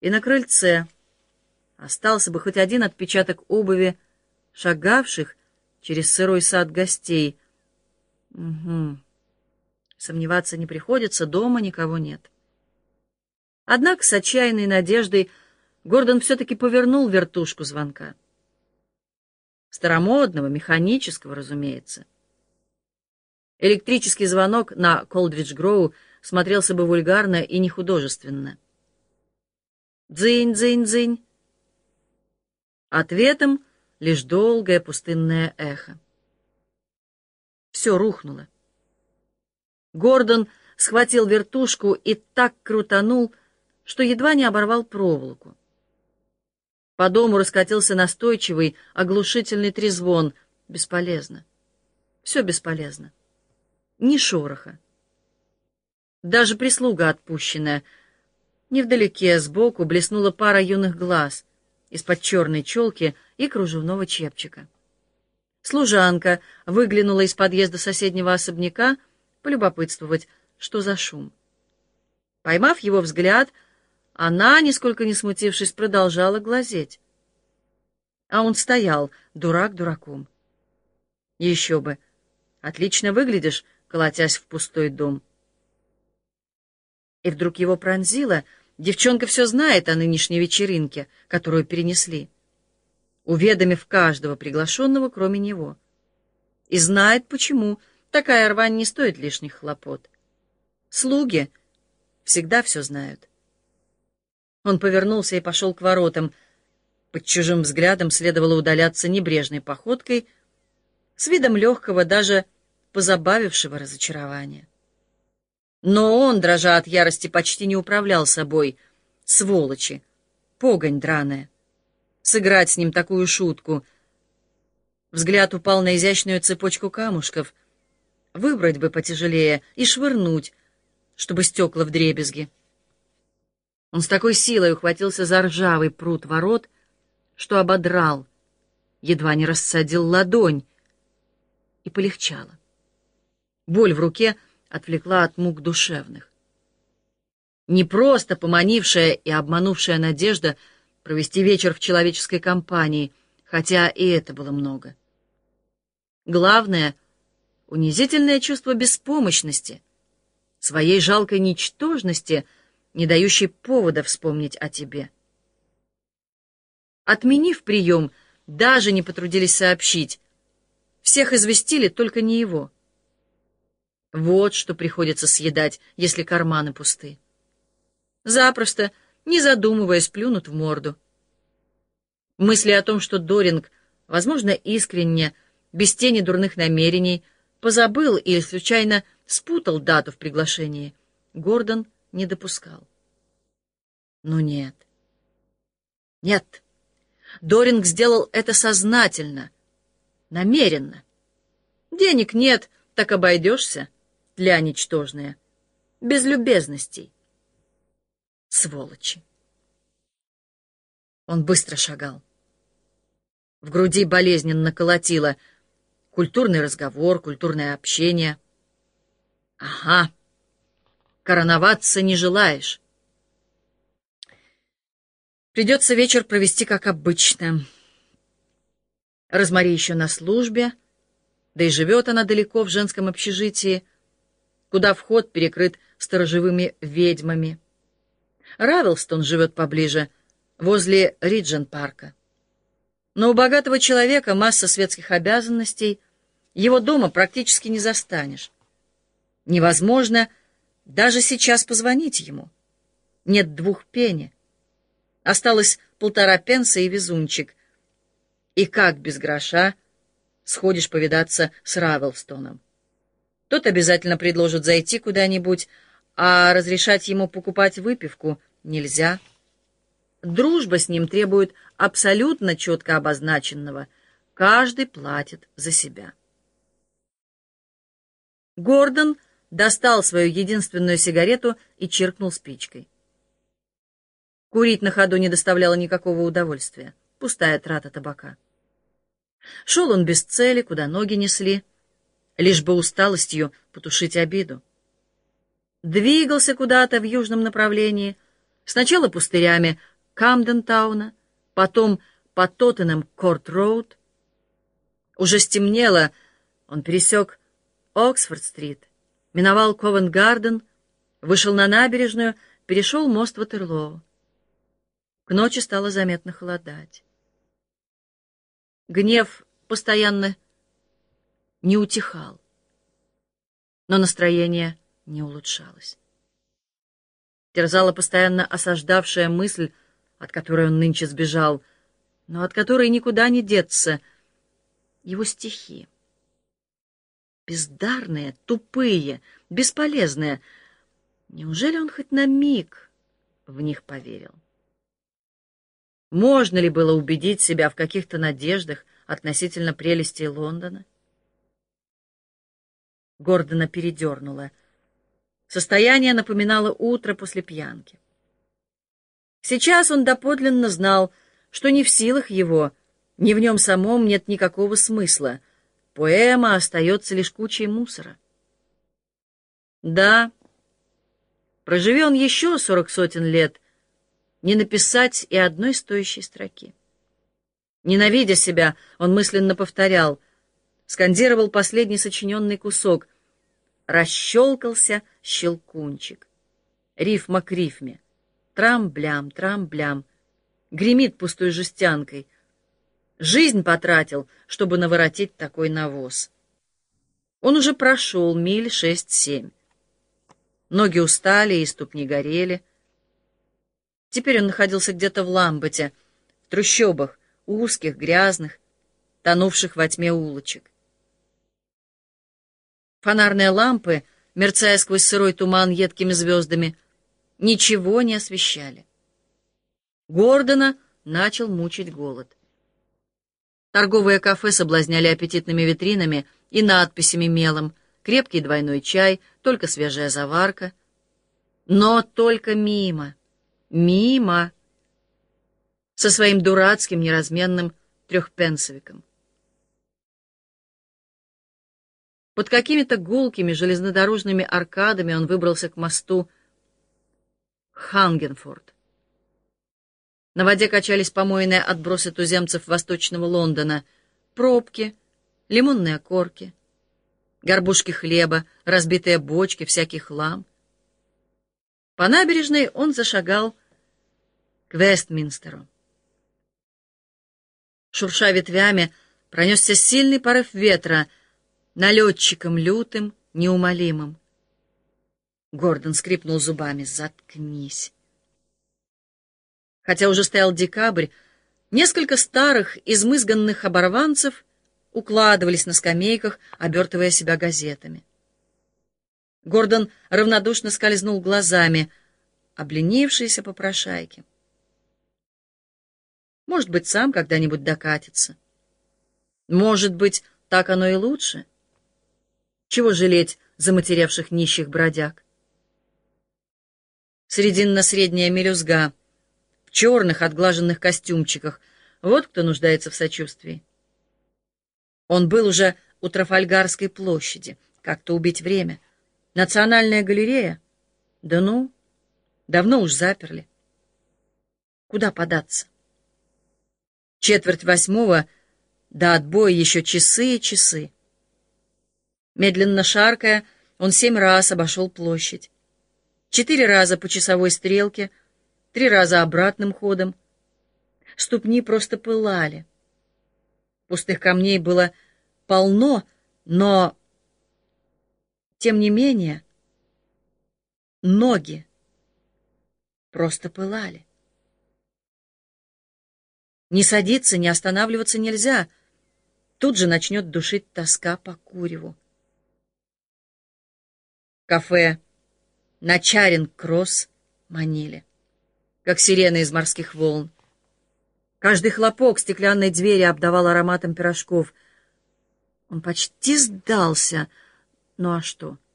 И на крыльце остался бы хоть один отпечаток обуви, шагавших через сырой сад гостей. Угу. Сомневаться не приходится, дома никого нет. Однако с отчаянной надеждой Гордон все-таки повернул вертушку звонка. Старомодного, механического, разумеется. Электрический звонок на Колдридж-Гроу смотрелся бы вульгарно и нехудожественно. Дзынь-дзынь-дзынь. Ответом лишь долгое пустынное эхо. Все рухнуло. Гордон схватил вертушку и так крутанул, что едва не оборвал проволоку. По дому раскатился настойчивый, оглушительный трезвон. Бесполезно. Все бесполезно. Ни шороха. Даже прислуга отпущенная. Невдалеке, сбоку, блеснула пара юных глаз из-под черной челки и кружевного чепчика. Служанка выглянула из подъезда соседнего особняка полюбопытствовать, что за шум. Поймав его взгляд, она, нисколько не смутившись, продолжала глазеть. А он стоял, дурак дураком. Еще бы. Отлично выглядишь, колотясь в пустой дом. И вдруг его пронзило. Девчонка все знает о нынешней вечеринке, которую перенесли, уведомив каждого приглашенного, кроме него. И знает, почему такая рвань не стоит лишних хлопот. Слуги всегда все знают. Он повернулся и пошел к воротам. Под чужим взглядом следовало удаляться небрежной походкой, с видом легкого, даже позабавившего разочарования. Но он, дрожа от ярости, почти не управлял собой. Сволочи! Погонь драная! Сыграть с ним такую шутку! Взгляд упал на изящную цепочку камушков. Выбрать бы потяжелее и швырнуть, чтобы стекла вдребезги. Он с такой силой ухватился за ржавый пруд ворот, что ободрал, едва не рассадил ладонь, и полегчало. Боль в руке отвлекла от мук душевных. Не просто поманившая и обманувшая надежда провести вечер в человеческой компании, хотя и это было много. Главное — унизительное чувство беспомощности, своей жалкой ничтожности — не дающий повода вспомнить о тебе. Отменив прием, даже не потрудились сообщить. Всех известили, только не его. Вот что приходится съедать, если карманы пусты. Запросто, не задумываясь, плюнут в морду. Мысли о том, что Доринг, возможно, искренне, без тени дурных намерений, позабыл или случайно спутал дату в приглашении, Гордон — не допускал. Но нет. Нет. Доринг сделал это сознательно, намеренно. Денег нет, так обойдешься, тля ничтожная, без любезностей. Сволочи. Он быстро шагал. В груди болезненно колотило. Культурный разговор, культурное общение. Ага. Короноваться не желаешь. Придется вечер провести как обычно. Розмари еще на службе, да и живет она далеко в женском общежитии, куда вход перекрыт сторожевыми ведьмами. Равелстон живет поближе, возле Риджен-парка. Но у богатого человека масса светских обязанностей, его дома практически не застанешь. Невозможно даже сейчас позвонить ему. Нет двух пени. Осталось полтора пенса и везунчик. И как без гроша сходишь повидаться с Равелстоном? Тот обязательно предложит зайти куда-нибудь, а разрешать ему покупать выпивку нельзя. Дружба с ним требует абсолютно четко обозначенного. Каждый платит за себя. Гордон — достал свою единственную сигарету и чиркнул спичкой. Курить на ходу не доставляло никакого удовольствия. Пустая трата табака. Шел он без цели, куда ноги несли, лишь бы усталостью потушить обиду. Двигался куда-то в южном направлении, сначала пустырями Камден-тауна, потом по Тоттенем-Корт-Роуд. Уже стемнело, он пересек Оксфорд-стрит, миновал Ковент-Гарден, вышел на набережную, перешел мост Ватерлоу. К ночи стало заметно холодать. Гнев постоянно не утихал, но настроение не улучшалось. Терзала постоянно осаждавшая мысль, от которой он нынче сбежал, но от которой никуда не деться, его стихи. Бездарные, тупые, бесполезные. Неужели он хоть на миг в них поверил? Можно ли было убедить себя в каких-то надеждах относительно прелестей Лондона? Гордона передернула. Состояние напоминало утро после пьянки. Сейчас он доподлинно знал, что ни в силах его, ни в нем самом нет никакого смысла. Поэма остается лишь кучей мусора. Да, проживи он еще сорок сотен лет, не написать и одной стоящей строки. Ненавидя себя, он мысленно повторял, скандировал последний сочиненный кусок. Расщелкался щелкунчик. Рифма к рифме. Трам-блям, трам-блям. Гремит пустой жестянкой. Жизнь потратил, чтобы наворотить такой навоз. Он уже прошел миль шесть-семь. Ноги устали и ступни горели. Теперь он находился где-то в Ламбете, в трущобах, узких, грязных, тонувших во тьме улочек. Фонарные лампы, мерцая сквозь сырой туман едкими звездами, ничего не освещали. Гордона начал мучить голод. Торговые кафе соблазняли аппетитными витринами и надписями мелом, крепкий двойной чай, только свежая заварка. Но только мимо, мимо, со своим дурацким неразменным трехпенсовиком. Под какими-то гулкими железнодорожными аркадами он выбрался к мосту Хангенфорд. На воде качались помойные отбросы туземцев восточного Лондона, пробки, лимонные корки, горбушки хлеба, разбитые бочки, всякий хлам. По набережной он зашагал к Вестминстеру. Шурша ветвями, пронесся сильный порыв ветра, налетчиком лютым, неумолимым. Гордон скрипнул зубами. «Заткнись!» Хотя уже стоял декабрь, несколько старых, измызганных оборванцев укладывались на скамейках, обертывая себя газетами. Гордон равнодушно скользнул глазами, обленившиеся попрошайки. Может быть, сам когда-нибудь докатится. Может быть, так оно и лучше. Чего жалеть заматеревших нищих бродяг? Срединно-средняя мелюзга — в черных отглаженных костюмчиках. Вот кто нуждается в сочувствии. Он был уже у Трафальгарской площади. Как-то убить время. Национальная галерея? Да ну, давно уж заперли. Куда податься? Четверть восьмого, до отбоя еще часы и часы. Медленно шаркая, он семь раз обошел площадь. Четыре раза по часовой стрелке — три раза обратным ходом. Ступни просто пылали. Пустых камней было полно, но, тем не менее, ноги просто пылали. Не садиться, не останавливаться нельзя. Тут же начнет душить тоска по куреву. Кафе на Чаринг-Кросс манили как сирены из морских волн. Каждый хлопок стеклянной двери обдавал ароматом пирожков. Он почти сдался. Ну а что? —